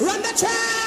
Run the track!